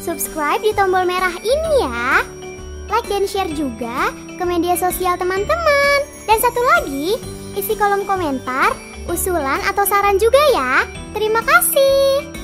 subscribe di tombol merah ini ya. Like dan share juga ke media sosial teman-teman. Dan satu lagi, isi kolom komentar, usulan atau saran juga ya. Terima kasih.